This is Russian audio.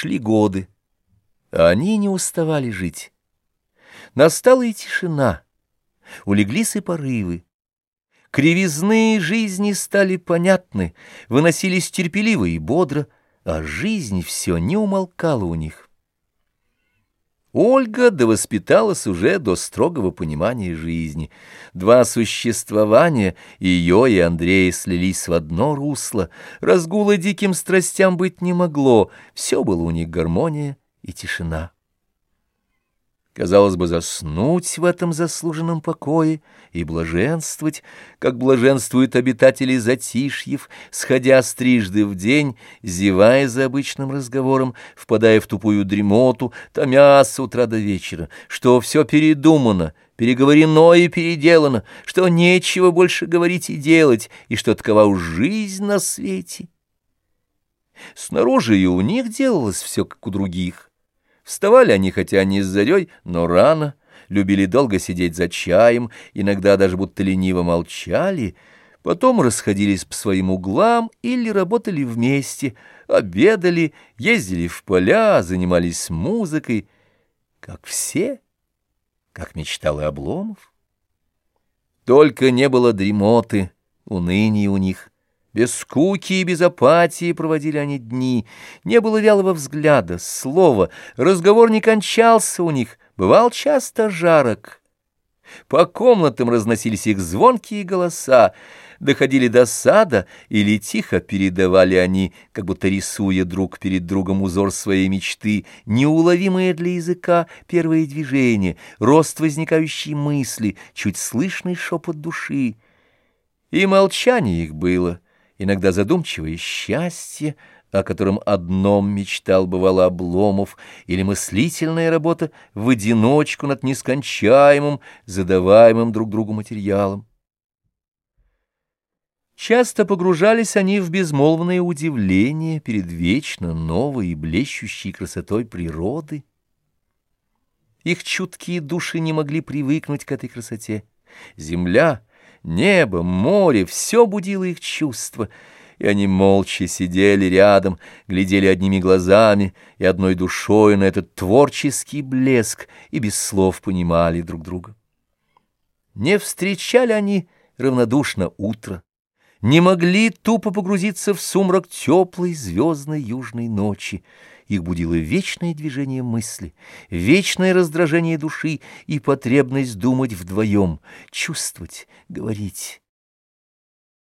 Шли годы, а они не уставали жить. Настала и тишина, улеглись и порывы. Кривизны жизни стали понятны, выносились терпеливо и бодро, а жизнь все не умолкала у них. Ольга довоспиталась уже до строгого понимания жизни. Два существования, ее и Андрея, слились в одно русло. Разгула диким страстям быть не могло, все было у них гармония и тишина. Казалось бы, заснуть в этом заслуженном покое и блаженствовать, как блаженствуют обитатели затишьев, сходя стрижды в день, зевая за обычным разговором, впадая в тупую дремоту, томя с утра до вечера, что все передумано, переговорено и переделано, что нечего больше говорить и делать, и что такова уж жизнь на свете. Снаружи и у них делалось все, как у других. Вставали они, хотя не с зарей, но рано, любили долго сидеть за чаем, иногда даже будто лениво молчали, потом расходились по своим углам или работали вместе, обедали, ездили в поля, занимались музыкой, как все, как мечтал и Обломов. Только не было дремоты, уныния у них — без скуки и без апатии проводили они дни. Не было вялого взгляда, слова, разговор не кончался у них, бывал часто жарок. По комнатам разносились их звонкие голоса, доходили до сада или тихо передавали они, как будто рисуя друг перед другом узор своей мечты, неуловимые для языка первые движения, рост возникающей мысли, чуть слышный шепот души. И молчание их было — иногда задумчивое счастье, о котором одном мечтал бывало Обломов, или мыслительная работа в одиночку над нескончаемым, задаваемым друг другу материалом. Часто погружались они в безмолвное удивление перед вечно новой и блещущей красотой природы. Их чуткие души не могли привыкнуть к этой красоте. Земля — Небо, море — все будило их чувства, и они молча сидели рядом, глядели одними глазами и одной душой на этот творческий блеск и без слов понимали друг друга. Не встречали они равнодушно утро, не могли тупо погрузиться в сумрак теплой звездной южной ночи, их будило вечное движение мысли, вечное раздражение души и потребность думать вдвоем, чувствовать, говорить.